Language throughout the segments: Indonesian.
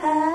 have.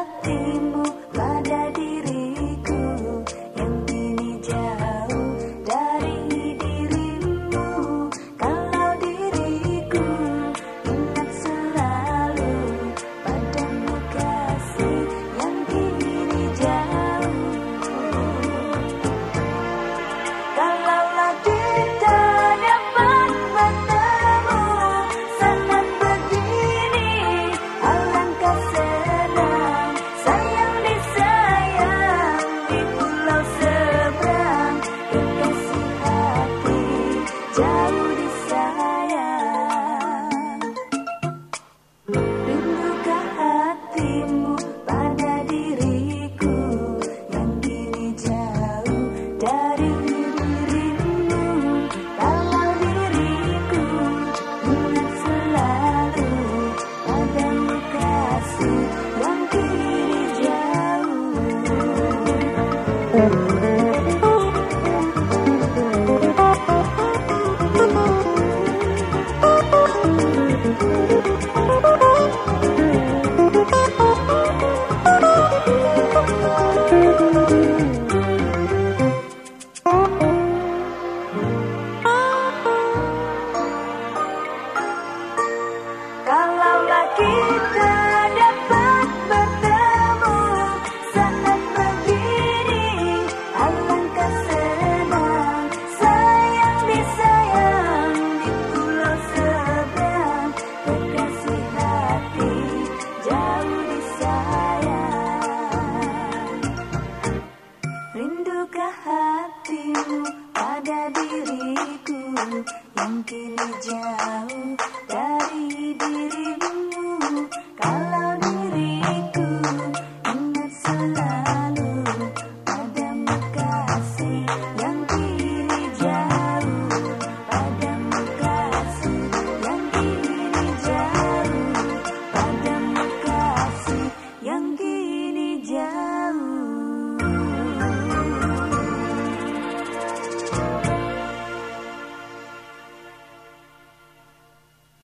yang kini jauh dari dirimu.